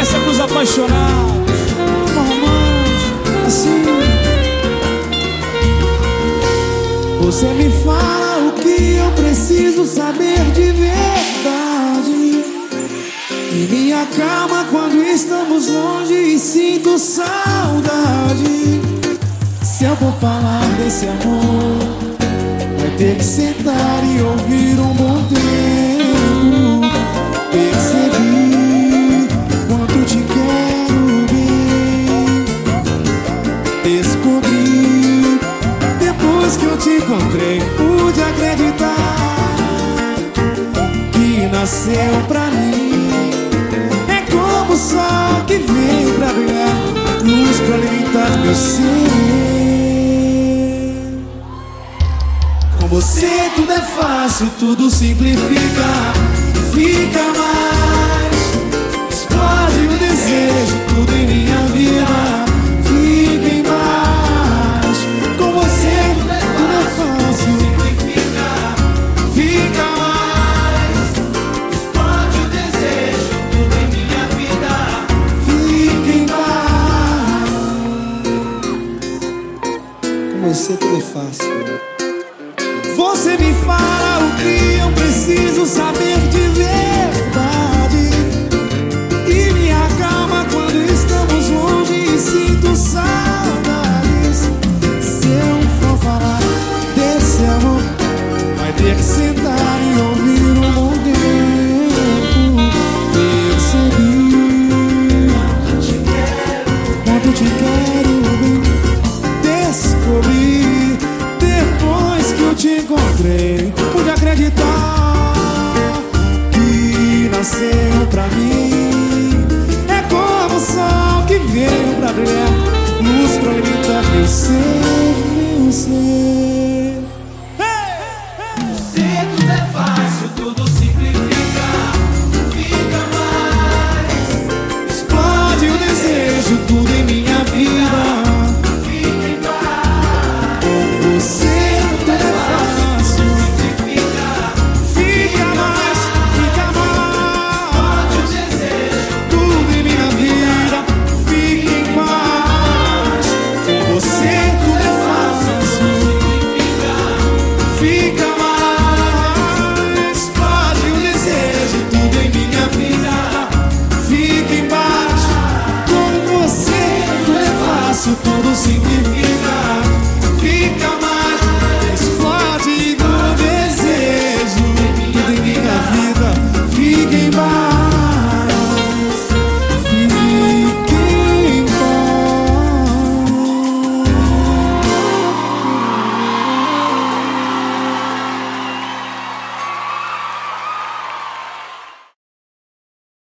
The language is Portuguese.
Essa é pros apaixonados. Romântico, assim. Você me fala o que eu preciso saber de verdade. E me acalma quando estamos longe e sinto saudade. Se eu for falar desse amor ter que sentar e ouvir um bom tempo Percebi quanto te quero bem. Descobri depois que eu te encontrei Pude acreditar que nasceu pra mim. É como o sol que vem pra brilhar Luz pra alimentar meu ser você tudo é fácil, tudo simplifica Fica mais. Explode o desejo, tudo em minha vida Fica em paz. Com você tudo é fácil Simplifica Fica mais. Explode o desejo, tudo em minha vida Fica em paz. Com você tudo é fácil você me fala o que eu preciso saber encontrei, pude acreditar que nasceu pra mim. É como o sol que veio pra brilhar, luz pra alimentar meu ser, meu. significa. Fica